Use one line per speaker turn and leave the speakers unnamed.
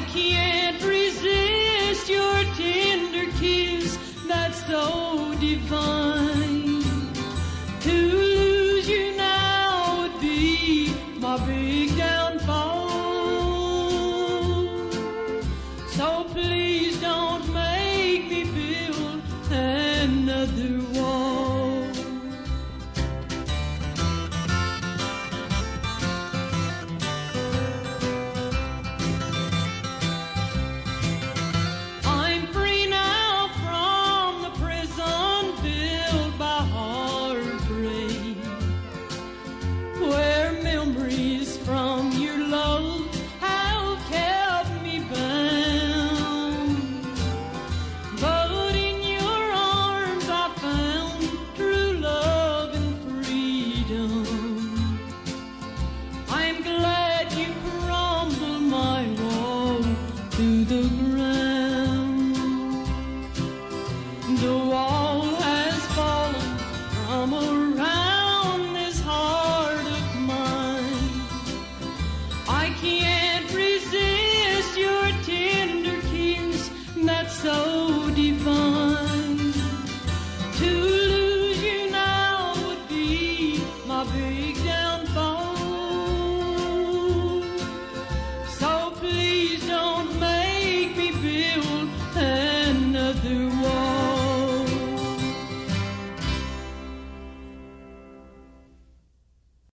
like you. I can't.